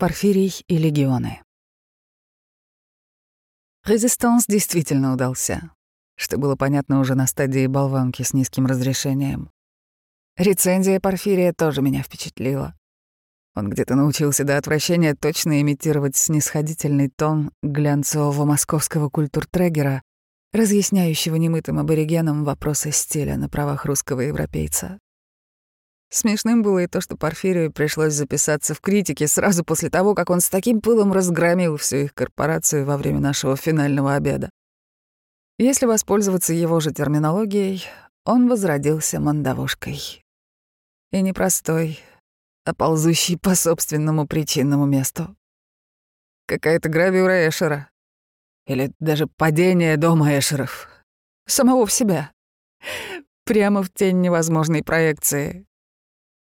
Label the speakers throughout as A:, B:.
A: Порфирий и легионы. Резистанс действительно удался, что было понятно уже на стадии болванки с низким разрешением. Рецензия Порфирия тоже меня впечатлила. Он где-то научился до отвращения точно имитировать снисходительный тон глянцевого московского культуртрегера, разъясняющего немытым аборигенам вопросы стиля на правах русского европейца. Смешным было и то, что Порфирию пришлось записаться в критике сразу после того, как он с таким пылом разгромил всю их корпорацию во время нашего финального обеда. Если воспользоваться его же терминологией, он возродился мандавошкой. И не простой, а ползущий по собственному причинному месту. Какая-то гравюра Эшера. Или даже падение дома Эшеров. Самого в себя. Прямо в тень невозможной проекции.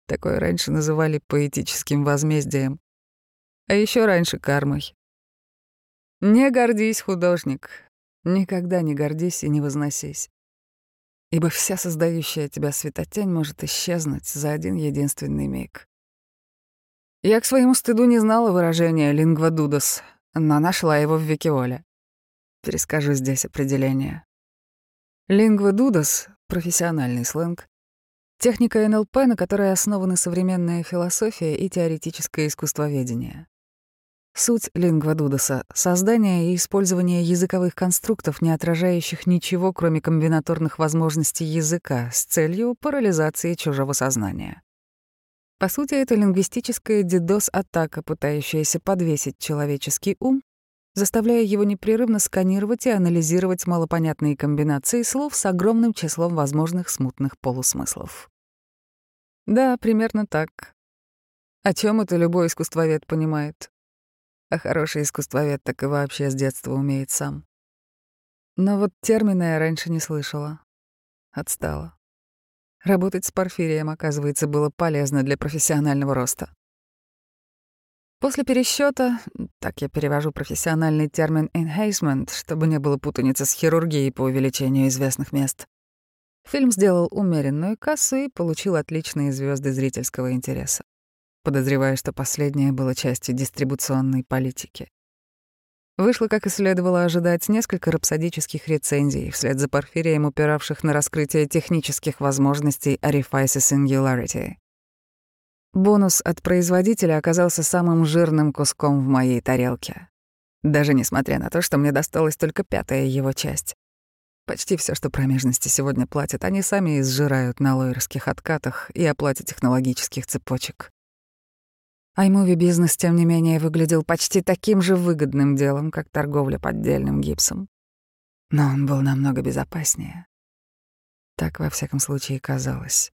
A: Такое раньше называли поэтическим возмездием. А еще раньше кармой. Не гордись, художник. Никогда не гордись и не возносись. Ибо вся создающая тебя светотень может исчезнуть за один единственный миг. Я к своему стыду не знала выражения «лингва дудос», но нашла его в Викиоле. Перескажу здесь определение. Лингва дудос — профессиональный сленг, Техника НЛП, на которой основаны современная философия и теоретическое искусствоведение. Суть лингвадудоса — создание и использование языковых конструктов, не отражающих ничего, кроме комбинаторных возможностей языка, с целью парализации чужого сознания. По сути, это лингвистическая дидос-атака, пытающаяся подвесить человеческий ум, заставляя его непрерывно сканировать и анализировать малопонятные комбинации слов с огромным числом возможных смутных полусмыслов. Да, примерно так. О чем это любой искусствовед понимает? А хороший искусствовед так и вообще с детства умеет сам. Но вот термина я раньше не слышала. Отстала. Работать с Порфирием, оказывается, было полезно для профессионального роста. После пересчета, так я перевожу профессиональный термин enhancement, чтобы не было путаницы с хирургией по увеличению известных мест, фильм сделал умеренную кассу и получил отличные звезды зрительского интереса. Подозреваю, что последнее было частью дистрибуционной политики. Вышло, как и следовало ожидать, несколько рапсодических рецензий, вслед за Порфирием упиравших на раскрытие технических возможностей Arifacey Singularity. Бонус от производителя оказался самым жирным куском в моей тарелке. Даже несмотря на то, что мне досталась только пятая его часть. Почти все, что промежности сегодня платят, они сами изжирают на лойерских откатах и оплате технологических цепочек. iMovie бизнес, тем не менее, выглядел почти таким же выгодным делом, как торговля поддельным гипсом. Но он был намного безопаснее. Так, во всяком случае, казалось.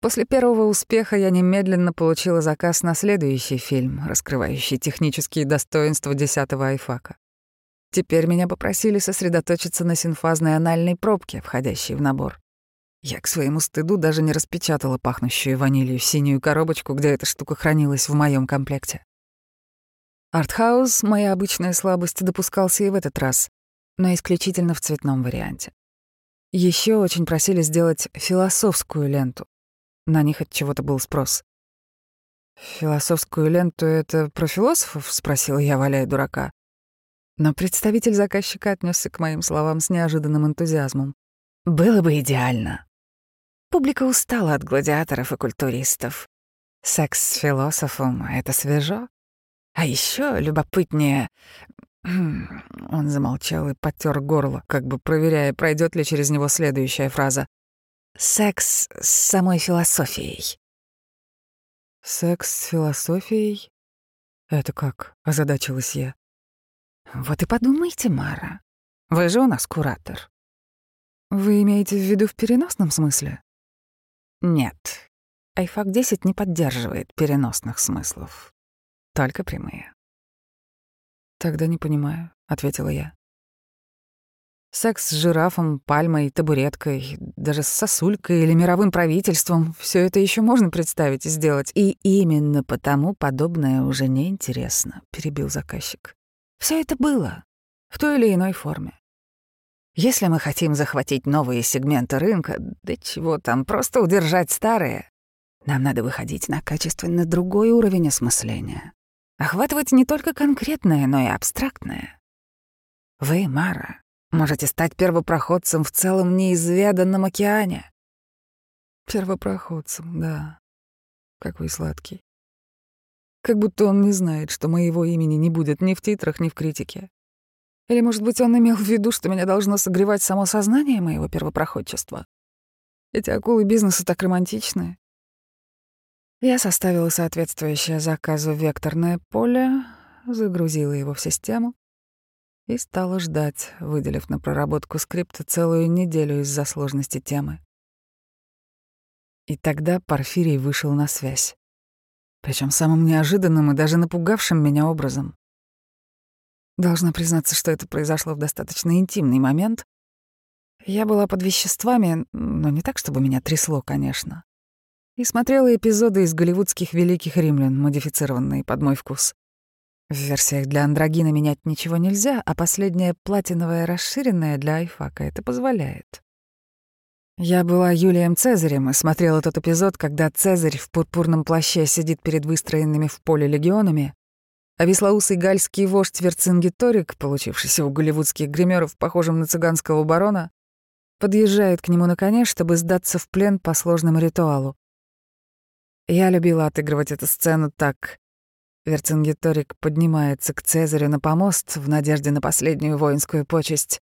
A: После первого успеха я немедленно получила заказ на следующий фильм, раскрывающий технические достоинства десятого айфака. Теперь меня попросили сосредоточиться на синфазной анальной пробке, входящей в набор. Я к своему стыду даже не распечатала пахнущую ванилью синюю коробочку, где эта штука хранилась в моем комплекте. Артхаус, моя обычная слабость, допускался и в этот раз, но исключительно в цветном варианте. Еще очень просили сделать философскую ленту, на них от чего-то был спрос. «Философскую ленту — это про философов?» — спросила я, валяя дурака. Но представитель заказчика отнесся к моим словам с неожиданным энтузиазмом. «Было бы идеально. Публика устала от гладиаторов и культуристов. Секс с философом — это свежо. А еще любопытнее...» Он замолчал и потер горло, как бы проверяя, пройдет ли через него следующая фраза. Секс с самой философией. Секс с философией? Это как? Озадачилась я. Вот и подумайте, Мара. Вы же у нас куратор. Вы имеете в виду в переносном смысле? Нет. iFAC 10 не поддерживает переносных смыслов. Только прямые. Тогда не понимаю, ответила я. Секс с жирафом, пальмой, табуреткой, даже с сосулькой или мировым правительством — все это еще можно представить и сделать. И именно потому подобное уже неинтересно, — перебил заказчик. Все это было в той или иной форме. Если мы хотим захватить новые сегменты рынка, да чего там, просто удержать старые, Нам надо выходить на качественно другой уровень осмысления. Охватывать не только конкретное, но и абстрактное. Вы, Мара, можете стать первопроходцем в целом неизведанном океане. Первопроходцем, да. Какой сладкий. Как будто он не знает, что моего имени не будет ни в титрах, ни в критике. Или, может быть, он имел в виду, что меня должно согревать само сознание моего первопроходчества? Эти акулы бизнеса так романтичны. Я составила соответствующее заказу векторное поле, загрузила его в систему и стала ждать, выделив на проработку скрипта целую неделю из-за сложности темы. И тогда Порфирий вышел на связь. Причем самым неожиданным и даже напугавшим меня образом. Должна признаться, что это произошло в достаточно интимный момент. Я была под веществами, но не так, чтобы меня трясло, конечно и смотрела эпизоды из голливудских великих римлян, модифицированные под мой вкус. В версиях для андрогина менять ничего нельзя, а последняя платиновая расширенная для айфака это позволяет. Я была Юлием Цезарем и смотрела тот эпизод, когда Цезарь в пурпурном плаще сидит перед выстроенными в поле легионами, а веслоусый гальский вождь Верцингеторик, получившийся у голливудских гримеров, похожим на цыганского барона, подъезжает к нему на коне, чтобы сдаться в плен по сложному ритуалу. Я любила отыгрывать эту сцену так. Верцингеторик поднимается к Цезарю на помост в надежде на последнюю воинскую почесть.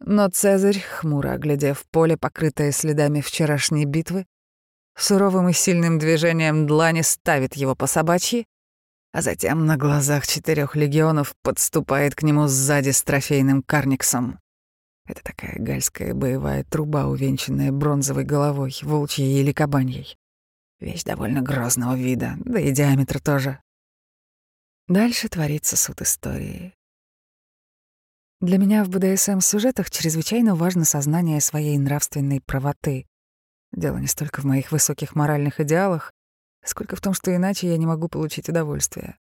A: Но Цезарь, хмуро оглядев поле, покрытое следами вчерашней битвы, суровым и сильным движением длани ставит его по собачьи, а затем на глазах четырех легионов подступает к нему сзади с трофейным карниксом. Это такая гальская боевая труба, увенчанная бронзовой головой, волчьей или кабаньей. Вещь довольно грозного вида, да и диаметр тоже. Дальше творится суд истории. Для меня в БДСМ-сюжетах чрезвычайно важно сознание своей нравственной правоты. Дело не столько в моих высоких моральных идеалах, сколько в том, что иначе я не могу получить удовольствие.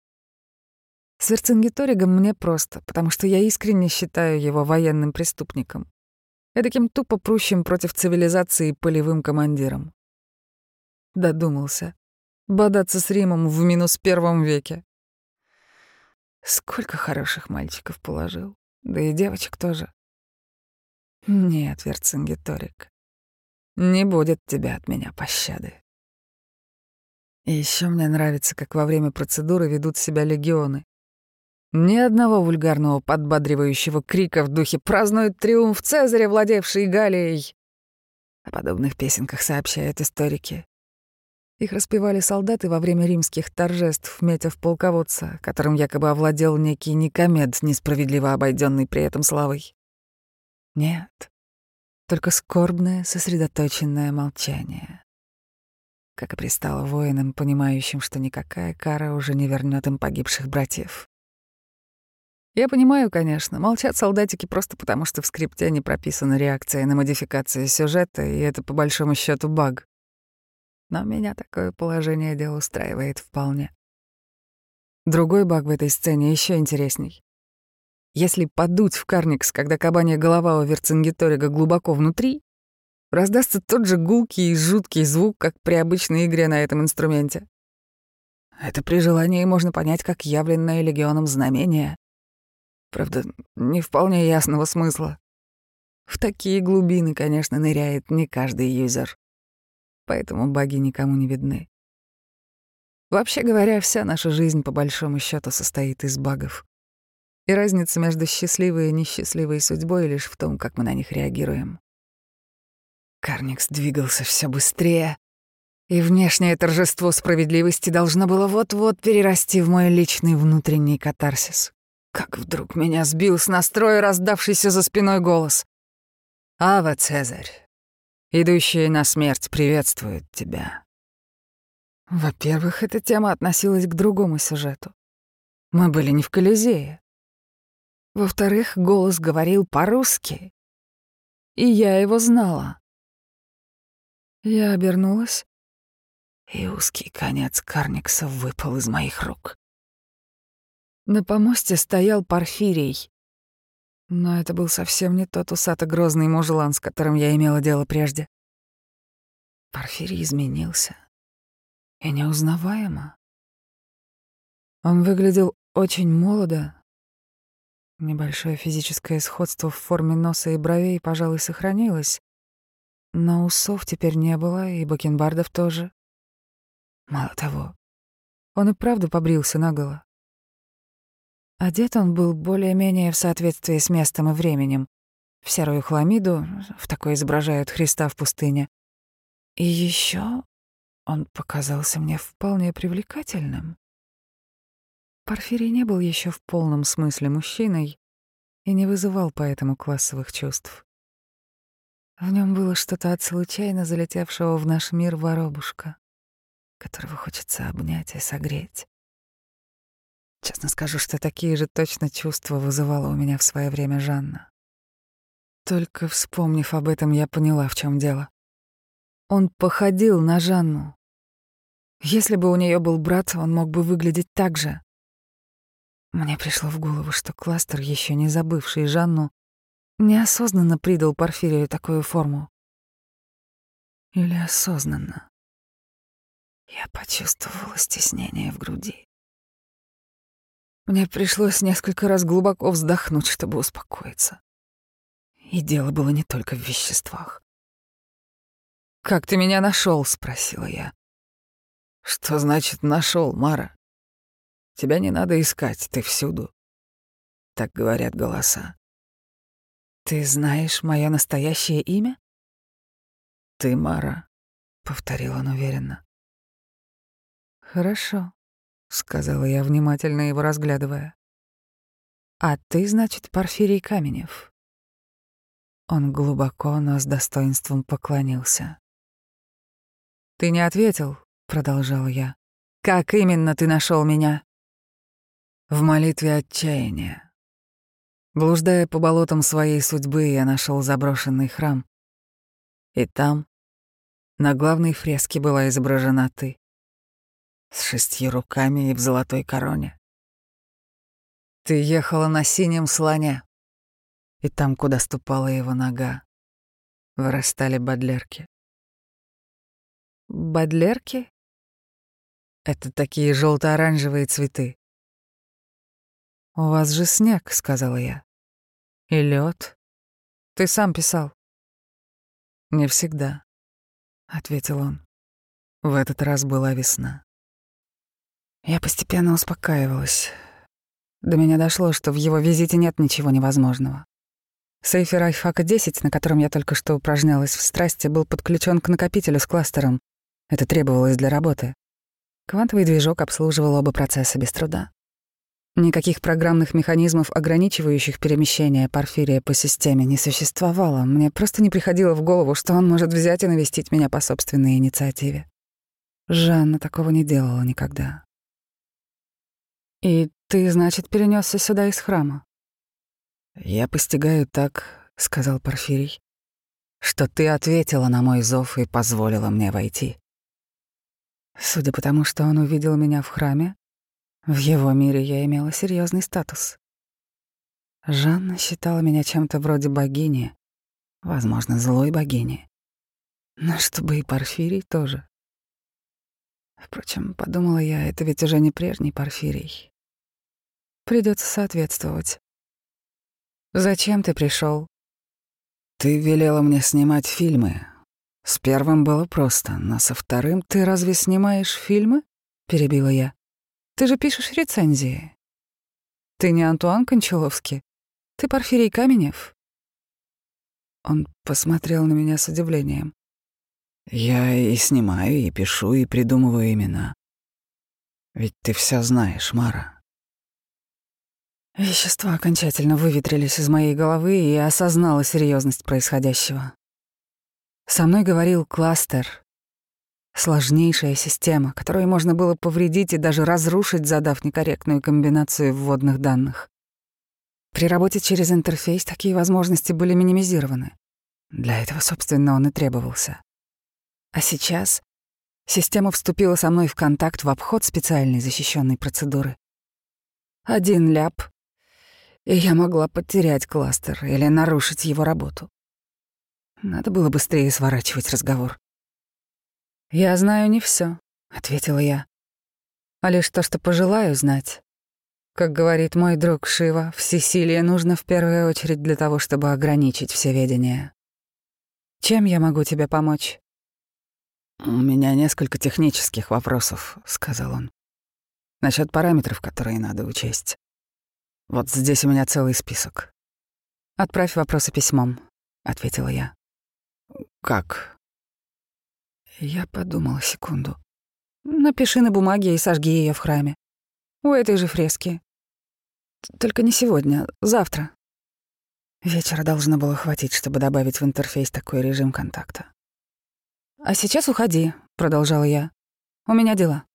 A: С Верцингеторигом мне просто, потому что я искренне считаю его военным преступником. Эдаким тупо прущим против цивилизации полевым командиром. Додумался. Бодаться с Римом в минус первом веке. Сколько хороших мальчиков положил. Да и девочек тоже. Нет, Верцингеторик, не будет тебя от меня пощады. И еще мне нравится, как во время процедуры ведут себя легионы. Ни одного вульгарного подбадривающего крика в духе «Празднует триумф Цезаря, владевший Галией!» О подобных песенках сообщают историки. Их распевали солдаты во время римских торжеств, метя в полководца, которым якобы овладел некий Никомед, несправедливо обойденный при этом славой. Нет, только скорбное, сосредоточенное молчание. Как и пристало воинам, понимающим, что никакая кара уже не вернет им погибших братьев. Я понимаю, конечно, молчат солдатики просто потому, что в скрипте не прописана реакция на модификацию сюжета, и это по большому счету баг но меня такое положение дел устраивает вполне. Другой баг в этой сцене еще интересней. Если подуть в карникс, когда кабанья голова у Верцингеторига глубоко внутри, раздастся тот же гулкий и жуткий звук, как при обычной игре на этом инструменте. Это при желании можно понять как явленное легионом знамение. Правда, не вполне ясного смысла. В такие глубины, конечно, ныряет не каждый юзер поэтому баги никому не видны. Вообще говоря, вся наша жизнь по большому счету состоит из багов. И разница между счастливой и несчастливой судьбой лишь в том, как мы на них реагируем. Карникс двигался все быстрее, и внешнее торжество справедливости должно было вот-вот перерасти в мой личный внутренний катарсис. Как вдруг меня сбил с настроя раздавшийся за спиной голос. «Ава, Цезарь, Идущие на смерть приветствуют тебя. Во-первых, эта тема относилась к другому сюжету. Мы были не в Колизее. Во-вторых, голос говорил по-русски. И я его знала. Я обернулась, и узкий конец Карникса выпал из моих рук. На помосте стоял Порфирий, но это был совсем не тот усато-грозный мужлан, с которым я имела дело прежде. Порфирий изменился. и неузнаваемо. Он выглядел очень молодо. Небольшое физическое сходство в форме носа и бровей, пожалуй, сохранилось, но усов теперь не было, и бакенбардов тоже. Мало того, он и правда побрился наголо. Одет он был более-менее в соответствии с местом и временем. В серую хламиду, в такой изображают Христа в пустыне. И еще он показался мне вполне привлекательным. Порфирий не был еще в полном смысле мужчиной и не вызывал поэтому классовых чувств. В нем было что-то от случайно залетевшего в наш мир воробушка, которого хочется обнять и согреть. Честно скажу, что такие же точно чувства вызывала у меня в свое время Жанна. Только вспомнив об этом, я поняла, в чем дело. Он походил на Жанну. Если бы у нее был брат, он мог бы выглядеть так же. Мне пришло в голову, что кластер, еще не забывший Жанну, неосознанно придал Порфирию такую форму. Или осознанно. Я почувствовала стеснение в груди. Мне пришлось несколько раз глубоко вздохнуть, чтобы успокоиться. И дело было не только в веществах. «Как ты меня нашел? спросила я. «Что значит нашел, Мара? Тебя не надо искать, ты всюду». Так говорят голоса. «Ты знаешь мое настоящее имя?» «Ты Мара», — повторил он уверенно. «Хорошо», — сказала я, внимательно его разглядывая. «А ты, значит, Порфирий Каменев?» Он глубоко, но с достоинством поклонился. «Ты не ответил», — продолжал я. «Как именно ты нашел меня?» В молитве отчаяния. Блуждая по болотам своей судьбы, я нашел заброшенный храм. И там, на главной фреске, была изображена ты. С шестью руками и в золотой короне. Ты ехала на синем слоне, и там, куда ступала его нога, вырастали бадлерки. Бадлерки? Это такие желто-оранжевые цветы. У вас же снег, сказала я. И лед. Ты сам писал. Не всегда, ответил он. В этот раз была весна. Я постепенно успокаивалась. До меня дошло, что в его визите нет ничего невозможного. Сейфер Айфака 10, на котором я только что упражнялась в страсти, был подключен к накопителю с кластером, это требовалось для работы. Квантовый движок обслуживал оба процесса без труда. Никаких программных механизмов, ограничивающих перемещение Порфирия по системе, не существовало. Мне просто не приходило в голову, что он может взять и навестить меня по собственной инициативе. Жанна такого не делала никогда. «И ты, значит, перенесся сюда из храма?» «Я постигаю так», — сказал Порфирий, «что ты ответила на мой зов и позволила мне войти. Судя по тому, что он увидел меня в храме, в его мире я имела серьезный статус. Жанна считала меня чем-то вроде богини, возможно, злой богини. Но чтобы и Порфирий тоже. Впрочем, подумала я, это ведь уже не прежний Порфирий. Придется соответствовать. Зачем ты пришел? Ты велела мне снимать фильмы, с первым было просто, но со вторым ты разве снимаешь фильмы? Перебила я. Ты же пишешь рецензии. Ты не Антуан Кончаловский. Ты Порфирий Каменев. Он посмотрел на меня с удивлением. Я и снимаю, и пишу, и придумываю имена. Ведь ты все знаешь, Мара. Вещества окончательно выветрились из моей головы, и я осознала серьезность происходящего. Со мной говорил кластер. Сложнейшая система, которую можно было повредить и даже разрушить, задав некорректную комбинацию вводных данных. При работе через интерфейс такие возможности были минимизированы. Для этого, собственно, он и требовался. А сейчас система вступила со мной в контакт в обход специальной защищенной процедуры. Один ляп, и я могла потерять кластер или нарушить его работу. Надо было быстрее сворачивать разговор. «Я знаю не все, ответила я. «А лишь то, что пожелаю знать. Как говорит мой друг Шива, всесилие нужно в первую очередь для того, чтобы ограничить все всеведение. Чем я могу тебе помочь?»
B: «У меня несколько технических вопросов», — сказал он. «Насчет параметров, которые надо учесть. Вот здесь у меня целый список».
A: «Отправь вопросы письмом», — ответила я.
B: «Как?»
A: Я подумала секунду. «Напиши на бумаге и сожги ее в храме. У этой же фрески. Только не сегодня, завтра». Вечера должно было хватить, чтобы добавить в интерфейс такой режим контакта. «А сейчас уходи», — продолжала я. «У меня дела».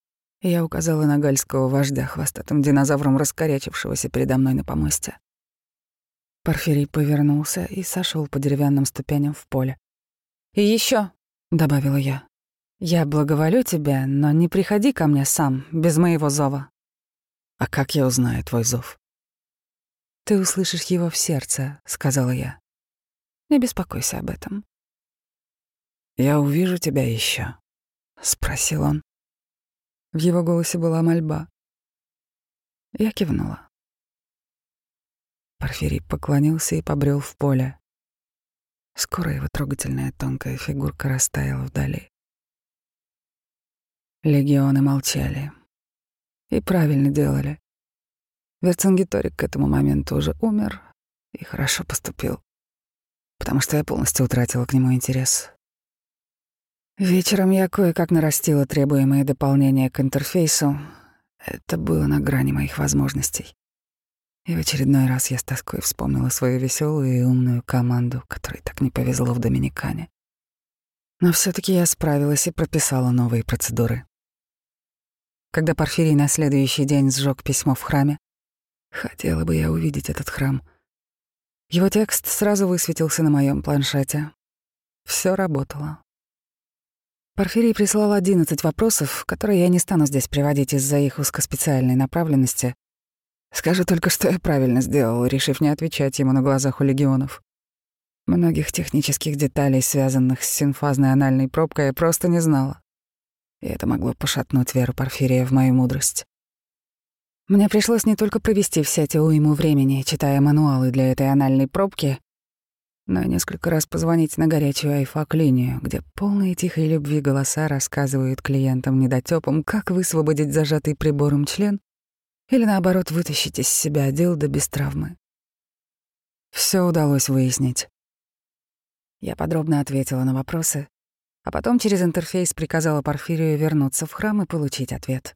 A: Я указала на гальского вождя, хвостатым динозавром раскорячившегося передо мной на помосте. Порфирий повернулся и сошел по деревянным ступеням в поле. «И еще, добавила я, — «я благоволю тебя, но не приходи ко мне сам, без моего зова».
B: «А как я узнаю твой зов?»
A: «Ты услышишь его в сердце», — сказала я. «Не беспокойся об этом».
B: «Я увижу тебя еще, спросил он.
A: В его голосе была мольба. Я кивнула. Порфирий поклонился и побрел в поле. Скоро его трогательная тонкая фигурка растаяла вдали. Легионы молчали. И правильно делали. Верцингеторик к этому моменту уже умер и хорошо поступил, потому что я полностью утратила к нему интерес. Вечером я кое-как нарастила требуемые дополнения к интерфейсу. Это было на грани моих возможностей. И в очередной раз я с тоской вспомнила свою веселую и умную команду, которой так не повезло в Доминикане. Но все таки я справилась и прописала новые процедуры. Когда Порфирий на следующий день сжег письмо в храме, хотела бы я увидеть этот храм. Его текст сразу высветился на моем планшете. Все работало. Порфирий прислал 11 вопросов, которые я не стану здесь приводить из-за их узкоспециальной направленности. Скажу только, что я правильно сделал, решив не отвечать ему на глазах у легионов. Многих технических деталей, связанных с синфазной анальной пробкой, я просто не знала. И это могло пошатнуть веру Порфирия в мою мудрость. Мне пришлось не только провести все эти уйму времени, читая мануалы для этой анальной пробки, но несколько раз позвонить на горячую айфак-линию, где полные тихой любви голоса рассказывают клиентам-недотёпам, как высвободить зажатый прибором член или, наоборот, вытащить из себя дилдо без травмы. Все удалось выяснить. Я подробно ответила на вопросы, а потом через интерфейс приказала Порфирию вернуться в храм и получить ответ.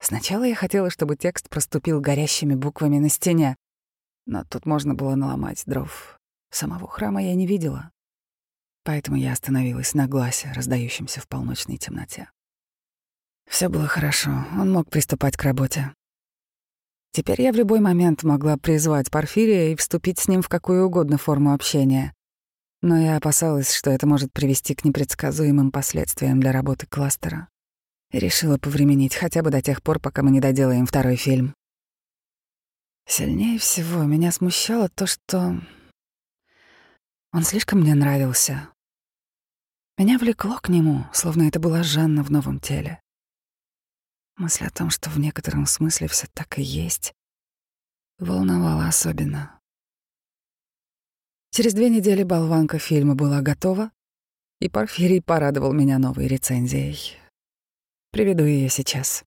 A: Сначала я хотела, чтобы текст проступил горящими буквами на стене, но тут можно было наломать дров. Самого храма я не видела, поэтому я остановилась на гласе, раздающемся в полночной темноте. Все было хорошо, он мог приступать к работе. Теперь я в любой момент могла призвать Порфирия и вступить с ним в какую угодно форму общения. Но я опасалась, что это может привести к непредсказуемым последствиям для работы кластера. И решила повременить хотя бы до тех пор, пока мы не доделаем второй фильм. Сильнее всего меня смущало то, что он слишком мне нравился. Меня влекло к нему, словно это была Жанна в новом теле. Мысль о том, что в некотором смысле все так и есть, волновала особенно. Через две недели болванка фильма была готова, и Порфирий порадовал меня новой рецензией. Приведу ее сейчас.